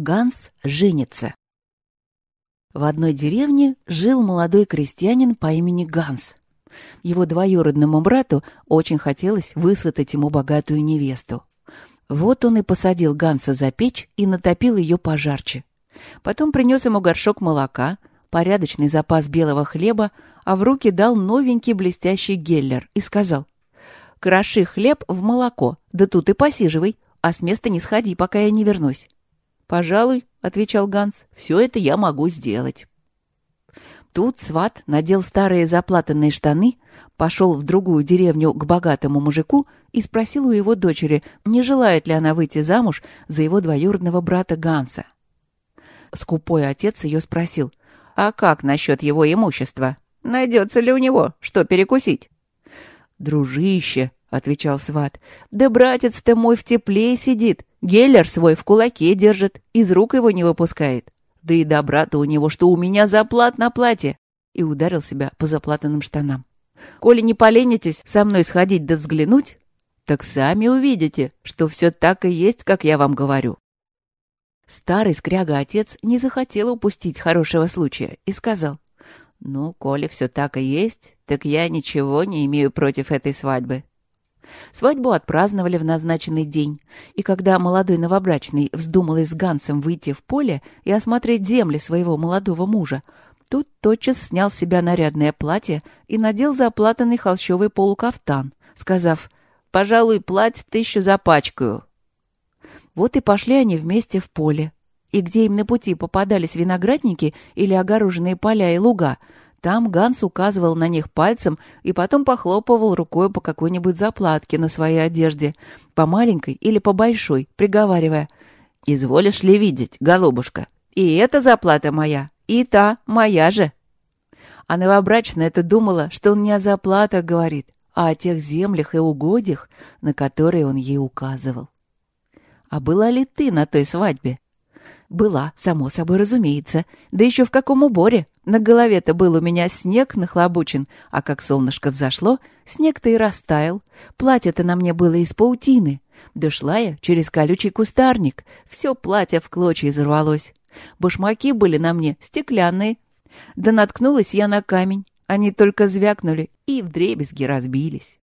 Ганс женится. В одной деревне жил молодой крестьянин по имени Ганс. Его двоюродному брату очень хотелось высватать ему богатую невесту. Вот он и посадил Ганса за печь и натопил ее пожарче. Потом принес ему горшок молока, порядочный запас белого хлеба, а в руки дал новенький блестящий геллер и сказал, «Кроши хлеб в молоко, да тут и посиживай, а с места не сходи, пока я не вернусь». «Пожалуй», — отвечал Ганс, — «все это я могу сделать». Тут сват надел старые заплатанные штаны, пошел в другую деревню к богатому мужику и спросил у его дочери, не желает ли она выйти замуж за его двоюродного брата Ганса. Скупой отец ее спросил, «А как насчет его имущества? Найдется ли у него что перекусить?» «Дружище», — отвечал сват, «да братец-то мой в тепле сидит, Геллер свой в кулаке держит, из рук его не выпускает. Да и добра-то у него, что у меня заплат на платье. И ударил себя по заплатанным штанам. Коли не поленитесь со мной сходить да взглянуть, так сами увидите, что все так и есть, как я вам говорю. Старый скряга-отец не захотел упустить хорошего случая и сказал, «Ну, коли все так и есть, так я ничего не имею против этой свадьбы. Свадьбу отпраздновали в назначенный день, и когда молодой новобрачный вздумал с Гансом выйти в поле и осмотреть земли своего молодого мужа, тут тотчас снял с себя нарядное платье и надел заплатанный холщовый полукафтан, сказав «Пожалуй, платье тысячу запачкаю». Вот и пошли они вместе в поле. И где им на пути попадались виноградники или огороженные поля и луга, там Ганс указывал на них пальцем и потом похлопывал рукой по какой-нибудь заплатке на своей одежде, по маленькой или по большой, приговаривая «Изволишь ли видеть, голубушка? И эта заплата моя, и та моя же». А новобрачная это думала, что он не о заплатах говорит, а о тех землях и угодьях, на которые он ей указывал. «А была ли ты на той свадьбе?» «Была, само собой разумеется. Да еще в каком уборе? На голове-то был у меня снег нахлобучен, а как солнышко взошло, снег-то и растаял. Платье-то на мне было из паутины. Дошла я через колючий кустарник. Все платье в клочья изорвалось. Башмаки были на мне стеклянные. Да наткнулась я на камень. Они только звякнули и вдребезги разбились.